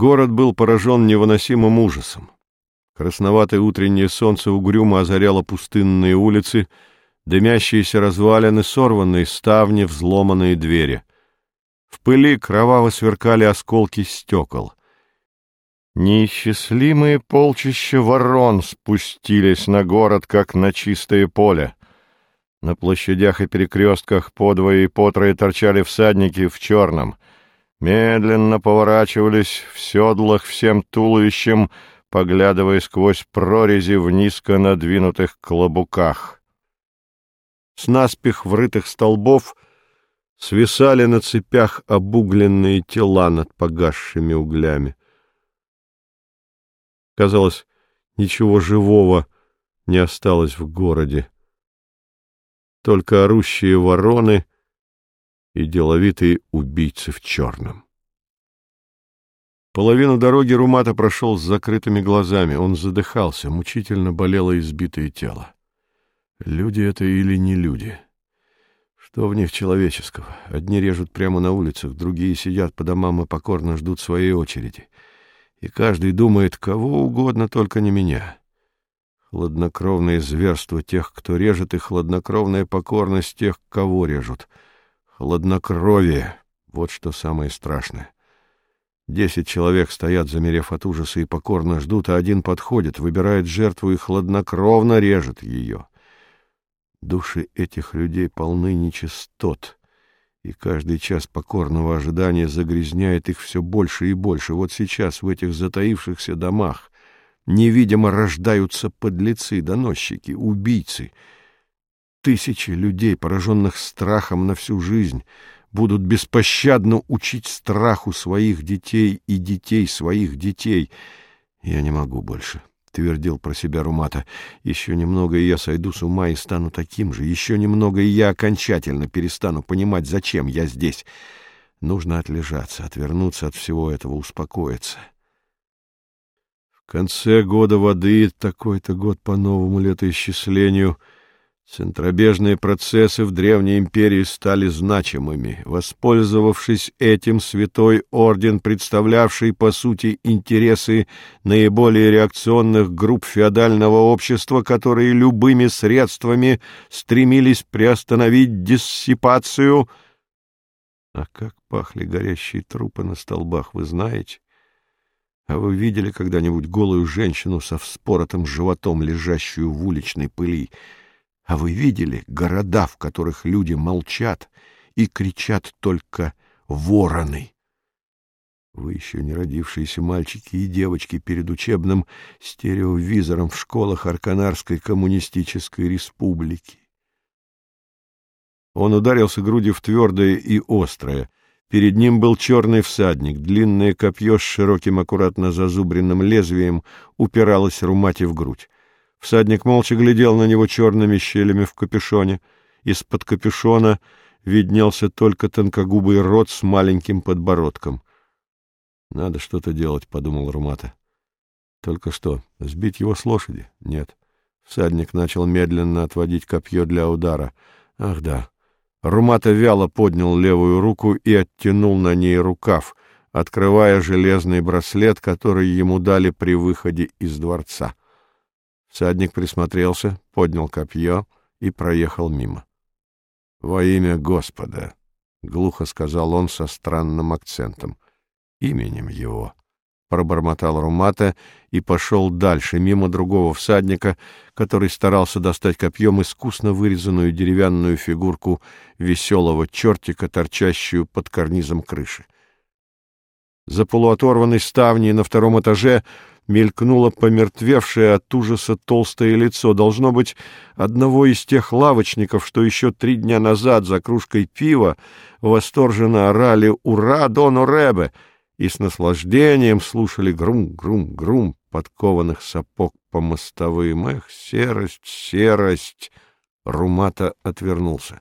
Город был поражен невыносимым ужасом. Красноватое утреннее солнце угрюмо озаряло пустынные улицы, дымящиеся развалины, сорванные ставни, взломанные двери. В пыли кроваво сверкали осколки стекол. Неисчислимые полчища ворон спустились на город, как на чистое поле. На площадях и перекрестках подвое и потрое торчали всадники в черном. Медленно поворачивались в седлах всем туловищем, поглядывая сквозь прорези в низко надвинутых клобуках. С наспех врытых столбов свисали на цепях обугленные тела над погасшими углями. Казалось, ничего живого не осталось в городе. Только орущие вороны и деловитые убийцы в черном. Половину дороги Румата прошел с закрытыми глазами. Он задыхался, мучительно болело избитое тело. Люди это или не люди? Что в них человеческого? Одни режут прямо на улицах, другие сидят по домам и покорно ждут своей очереди и каждый думает кого угодно, только не меня. Хладнокровное зверство тех, кто режет, и хладнокровная покорность тех, кого режут. Хладнокровие — вот что самое страшное. Десять человек стоят, замерев от ужаса, и покорно ждут, а один подходит, выбирает жертву и хладнокровно режет ее. Души этих людей полны нечистот — и каждый час покорного ожидания загрязняет их все больше и больше. Вот сейчас в этих затаившихся домах невидимо рождаются подлецы, доносчики, убийцы. Тысячи людей, пораженных страхом на всю жизнь, будут беспощадно учить страху своих детей и детей своих детей. Я не могу больше. — твердил про себя Румата. «Еще немного, и я сойду с ума и стану таким же. Еще немного, и я окончательно перестану понимать, зачем я здесь. Нужно отлежаться, отвернуться от всего этого, успокоиться». В конце года воды, такой-то год по новому летоисчислению — Центробежные процессы в Древней империи стали значимыми. Воспользовавшись этим, Святой Орден, представлявший, по сути, интересы наиболее реакционных групп феодального общества, которые любыми средствами стремились приостановить диссипацию... А как пахли горящие трупы на столбах, вы знаете? А вы видели когда-нибудь голую женщину со вспоротым животом, лежащую в уличной пыли? А вы видели города, в которых люди молчат и кричат только «вороны»? Вы еще не родившиеся мальчики и девочки перед учебным стереовизором в школах Арканарской коммунистической республики. Он ударился грудью в твердое и острое. Перед ним был черный всадник, длинное копье с широким аккуратно зазубренным лезвием упиралось Румате в грудь. Всадник молча глядел на него черными щелями в капюшоне. Из-под капюшона виднелся только тонкогубый рот с маленьким подбородком. «Надо что-то делать», — подумал Румата. «Только что, сбить его с лошади? Нет». Всадник начал медленно отводить копье для удара. «Ах да». Румата вяло поднял левую руку и оттянул на ней рукав, открывая железный браслет, который ему дали при выходе из дворца. Всадник присмотрелся, поднял копье и проехал мимо. — Во имя Господа! — глухо сказал он со странным акцентом. — Именем его! — пробормотал Румата и пошел дальше, мимо другого всадника, который старался достать копьем искусно вырезанную деревянную фигурку веселого чертика, торчащую под карнизом крыши. За полуоторванной ставней на втором этаже мелькнуло помертвевшее от ужаса толстое лицо. Должно быть, одного из тех лавочников, что еще три дня назад за кружкой пива восторженно орали «Ура, Дону Ребе!» и с наслаждением слушали грум-грум-грум подкованных сапог по мостовым. Эх, серость, серость! Румата отвернулся.